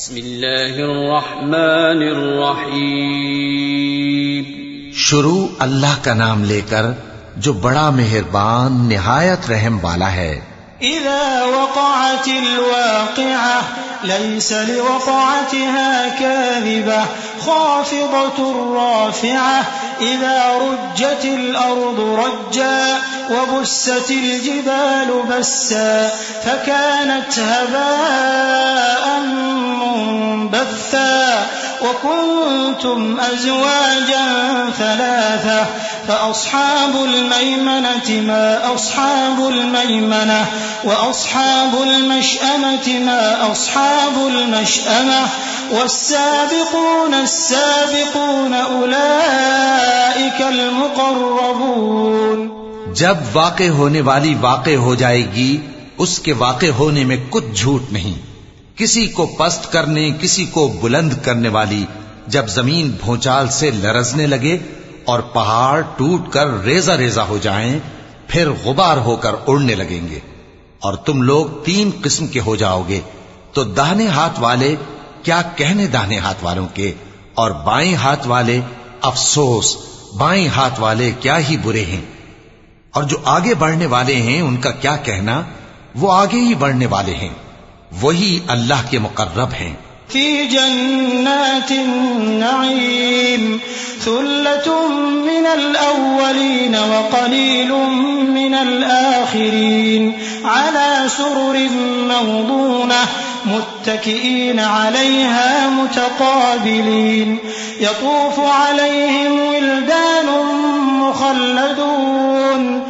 بسم الله الرحمن الرحيم. شروع اللہ کا نام لے کر جو بڑا مہربان نہایت رحم والا ہے۔ إذا وقعت الواقعة ليس لوقعتها كاذبة خافضة رافعة. إذا رجت الأرض رجا وبست الجبال بسا فكانت هباء منبثا وكنتم أزواجا ثلاثة فأصحاب الميمنة ما أصحاب الميمنة وأصحاب المشأمة ما أصحاب المشأمة والسابقون السابقون أولئك المقربون جب واقع ہونے والی واقع ہو جائے گی، اس کے واقع ہونے میں کچھ جھوٹ نہیں۔ کسی کو پست کرنے، کسی کو بلند کرنے والی، جب زمین بھونچال سے لرزنے لگے اور پہاڑ ٹوٹ کر ریزہ ریزہ ہو جائیں، پھر غبار ہو کر اڑنے لگیں گے۔ اور تم لوگ تین قسم کے ہو جاؤ گے۔ تو داہنے ہاتھ والے، کیا کہنے داہنے ہاتھ والوں کے؟ اور بائیں ہاتھ والے، افسوس، بائیں ہاتھ والے کیا ہی برے ہیں؟ اور جو آگے بڑھنے والے ہیں، ان کا کیا کہنا؟ وہ آگے ہی بڑھنے والے ہیں۔ وہی اللہ کے مقرب ہیں۔ في جنات النعيم ثلة من الأولين وقليل من الآخرين على سرر موضونة متكئين عليها متقابلين يطوف عليهم ولدان مخلدون۔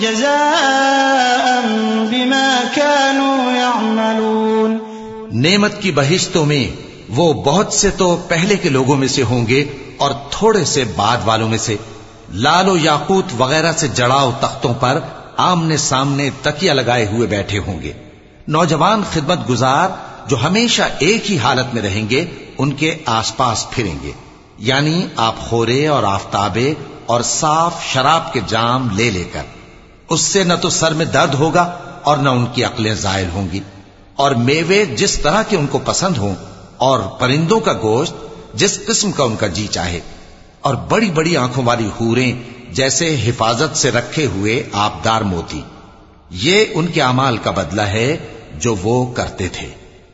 جزاء بما كانوا يعملون۔ نعمت کی بہشتوں میں وہ بہت سے تو پہلے کے لوگوں میں سے ہوں گے اور تھوڑے سے بعد والوں میں سے۔ لال و یاقوت وغیرہ سے جڑاؤ تختوں پر آمنے سامنے تکیا لگائے ہوئے بیٹھے ہوں گے۔ نوجوان خدمت گزار جو ہمیشہ ایک ہی حالت میں رہیں گے، ان کے آس پاس پھریں گے۔ یعنی آپ خورے اور آفتابے اور صاف شراب کے جام لے لے کر۔ اس سے نہ تو سر میں درد ہوگا اور نہ ان کی عقلیں زائل ہوں گی۔ اور میوے جس طرح کے ان کو پسند ہوں، اور پرندوں کا گوشت جس قسم کا ان کا جی چاہے۔ اور بڑی بڑی آنکھوں والی ہوریں جیسے حفاظت سے رکھے ہوئے آبدار موتی۔ یہ ان کے اعمال کا بدلہ ہے جو وہ کرتے تھے۔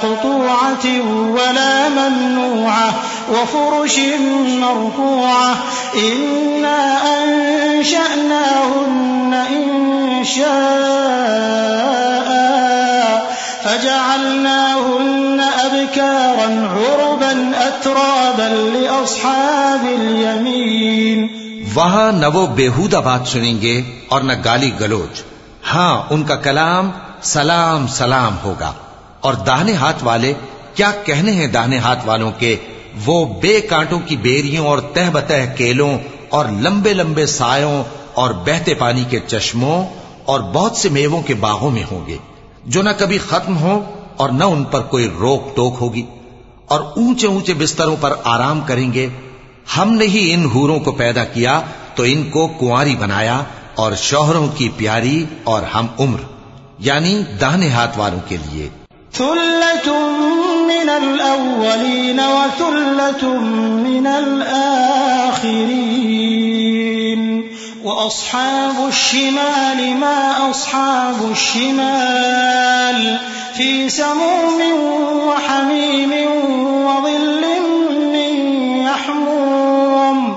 مقطوعة ولا ممنوعة وفرش مرفوعة إنا أنشأناهن إن شاء فجعلناهن أبكارا عربا أترابا لأصحاب اليمين وہاں نہ وہ بےحودہ بات سنیں گے اور نہ گالی گلوچ۔ ہاں ان کا کلام سلام سلام ہوگا۔ اور داہنے ہاتھ والے، کیا کہنے ہیں داہنے ہاتھ والوں کے؟ وہ بے کانٹوں کی بیریوں اور تہ بتہ کیلوں اور لمبے لمبے سایوں اور بہتے پانی کے چشموں اور بہت سے میووں کے باغوں میں ہوں گے، جو نہ کبھی ختم ہو اور نہ ان پر کوئی روک ٹوک ہوگی۔ اور اونچے اونچے بستروں پر آرام کریں گے۔ ہم نے ہی ان حوروں کو پیدا کیا، تو ان کو کنواری بنایا اور شوہروں کی پیاری اور ہم عمر یعنی داہنے ہاتھ والوں کے لیے۔ ثلة من الأولين وثلة من الآخرين وأصحاب الشمال ما أصحاب الشمال في سموم وحميم وظل من يحموم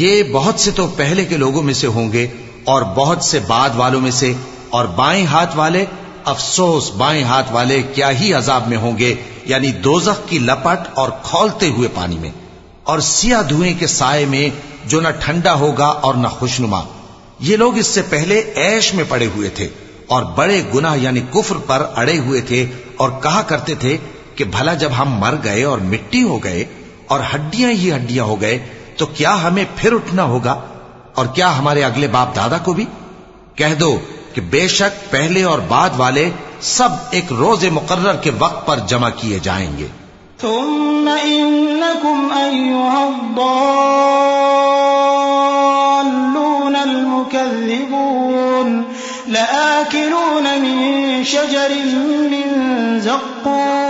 یہ بہت سے تو پہلے کے لوگوں میں سے ہوں گے اور بہت سے بعد والوں میں سے، اور بائیں ہاتھ والے، افسوس، بائیں ہاتھ والے کیا ہی عذاب میں ہوں گے؟ یعنی دوزخ کی لپٹ اور کھولتے ہوئے پانی میں، اور سیاہ دھوئیں کے سائے میں جو نہ ٹھنڈا ہوگا اور نہ خوشنما۔ یہ لوگ اس سے پہلے ایش میں پڑے ہوئے تھے، اور بڑے گناہ یعنی کفر پر اڑے ہوئے تھے، اور کہا کرتے تھے کہ بھلا جب ہم مر گئے اور مٹی ہو گئے، اور ہڈیاں ہی ہڈیاں ہو گئے تو کیا ہمیں پھر اٹھنا ہوگا؟ اور کیا ہمارے اگلے باپ دادا کو بھی؟ کہہ دو کہ بے شک پہلے اور بعد والے سب ایک روز مقرر کے وقت پر جمع کیے جائیں گے۔ ثم إنكم أيها الضالون المكذبون لآكلون من شجر من زقوم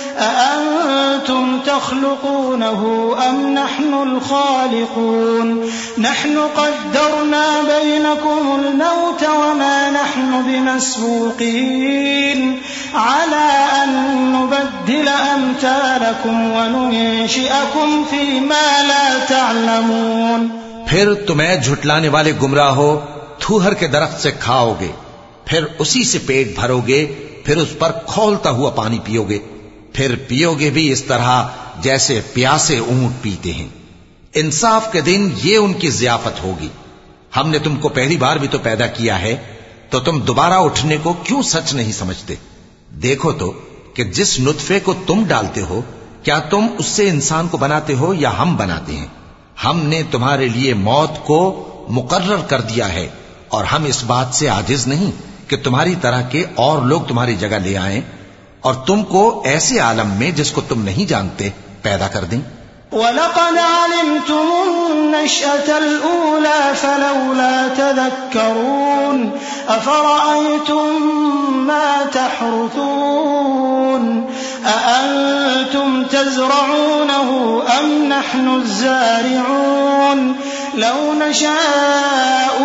أأنتم تخلقونه أم نحن الخالقون؟ نحن قدرنا بينكم الموت وما نحن بمسبوقين. على أن نبدل أمثالكم وننشئكم فيما لا تعلمون. پھر تمہیں جھٹلانے والے گمراہ ہو، تھوہر کے درخت سے کھاؤ گے، پھر اسی سے پیٹ بھرو گے، پھر اس پر کھولتا ہوا پانی پیو گے۔ پھر پیو گے بھی اس طرح جیسے پیاسے اونٹ پیتے ہیں۔ انصاف کے دن یہ ان کی ضیافت ہوگی۔ ہم نے تم کو پہلی بار بھی تو پیدا کیا ہے، تو تم دوبارہ اٹھنے کو کیوں سچ نہیں سمجھتے؟ دیکھو تو کہ جس نطفے کو تم ڈالتے ہو، کیا تم اس سے انسان کو بناتے ہو یا ہم بناتے ہیں؟ ہم نے تمہارے لیے موت کو مقرر کر دیا ہے، اور ہم اس بات سے عاجز نہیں کہ تمہاری طرح کے اور لوگ تمہاری جگہ لے آئیں۔ اور تم کو ایسے عالم میں جس کو تم نہیں جانتے پیدا کر دیں۔ ولقد علمتم النشأة الأولى فلولا تذكرون أفرأيتم ما تحرثون أأنتم تزرعونه أم نحن الزارعون لو نشاء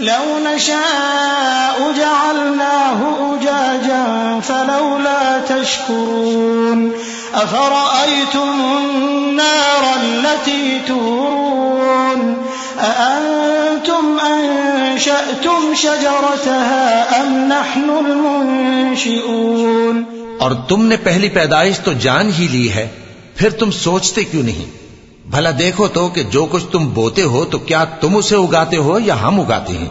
لو نشاء جعلناه أجاجا فلولا تشكرون أفرأيتم النار التي تورون أأنتم أنشأتم شجرتها أم نحن المنشئون اور تم نے پہلی پیدائش تو جان ہی لی ہے، پھر تم سوچتے کیوں نہیں؟ بھلا دیکھو تو کہ جو کچھ تم بوتے ہو تو کیا تم اسے اگاتے ہو یا ہم اگاتے ہیں؟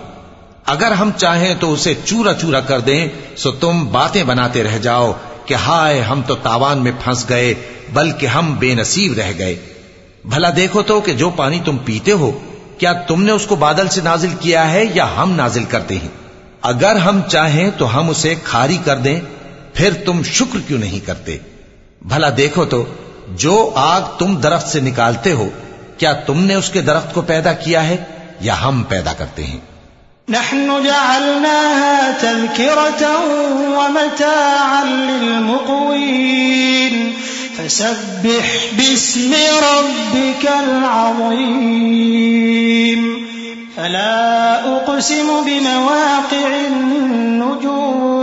اگر ہم چاہیں تو اسے چورا چورا کر دیں، سو تم باتیں بناتے رہ جاؤ کہ ہائے، ہم تو تاوان میں پھنس گئے، بلکہ ہم بے نصیب رہ گئے۔ بھلا دیکھو تو کہ جو پانی تم پیتے ہو، کیا تم نے اس کو بادل سے نازل کیا ہے یا ہم نازل کرتے ہیں؟ اگر ہم چاہیں تو ہم اسے کھاری کر دیں، پھر تم شکر کیوں نہیں کرتے؟ بھلا دیکھو تو جو آگ تم درخت سے نکالتے ہو، کیا تم نے اس کے درخت کو پیدا کیا ہے یا ہم پیدا کرتے ہیں؟ نحن جعلناها تذكرة ومتاعا للمقوين فسبح باسم ربك العظيم فلا أقسم بمواقع النجوم۔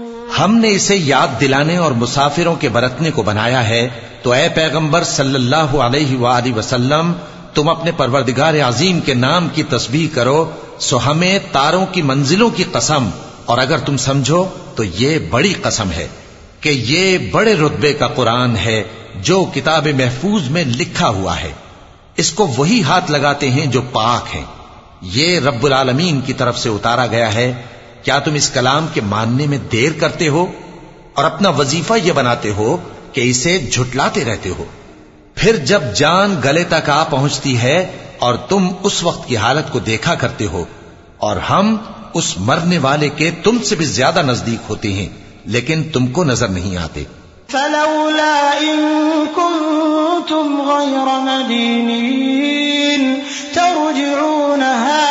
ہم نے اسے یاد دلانے اور مسافروں کے برتنے کو بنایا ہے، تو اے پیغمبر صلی اللہ علیہ وآلہ وسلم، تم اپنے پروردگار عظیم کے نام کی تسبیح کرو، سو ہمیں تاروں کی منزلوں کی قسم، اور اگر تم سمجھو تو یہ بڑی قسم ہے کہ یہ بڑے رتبے کا قرآن ہے جو کتاب محفوظ میں لکھا ہوا ہے۔ اس کو وہی ہاتھ لگاتے ہیں جو پاک ہیں۔ یہ رب العالمین کی طرف سے اتارا گیا ہے۔ کیا تم اس کلام کے ماننے میں دیر کرتے ہو اور اپنا وظیفہ یہ بناتے ہو کہ اسے جھٹلاتے رہتے ہو؟ پھر جب جان گلے تک آ پہنچتی ہے اور تم اس وقت کی حالت کو دیکھا کرتے ہو، اور ہم اس مرنے والے کے تم سے بھی زیادہ نزدیک ہوتے ہیں، لیکن تم کو نظر نہیں آتے۔ فلولا إن كنتم غير مدينين ترجعونها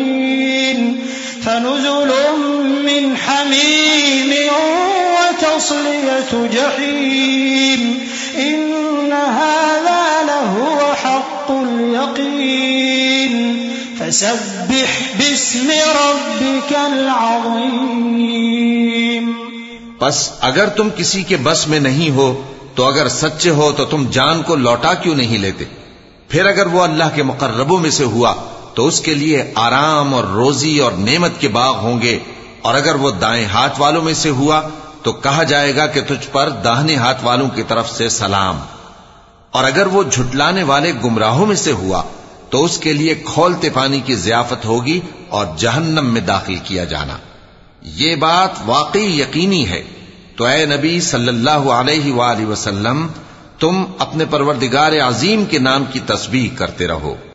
الضالين فنزل من حميم وتصلية جحيم إن هذا لهو حق اليقين فسبح باسم ربك العظيم بس اگر تم کسی کے بس میں نہیں ہو تو اگر سچے ہو تو تم جان کو لوٹا کیوں نہیں لیتے؟ پھر اگر وہ اللہ کے مقربوں میں سے ہوا تو اس کے لیے آرام اور روزی اور نعمت کے باغ ہوں گے۔ اور اگر وہ دائیں ہاتھ والوں میں سے ہوا تو کہا جائے گا کہ تجھ پر داہنے ہاتھ والوں کی طرف سے سلام۔ اور اگر وہ جھٹلانے والے گمراہوں میں سے ہوا تو اس کے لیے کھولتے پانی کی ضیافت ہوگی اور جہنم میں داخل کیا جانا۔ یہ بات واقعی یقینی ہے۔ تو اے نبی صلی اللہ علیہ وآلہ وسلم تم اپنے پروردگار عظیم کے نام کی تسبیح کرتے رہو۔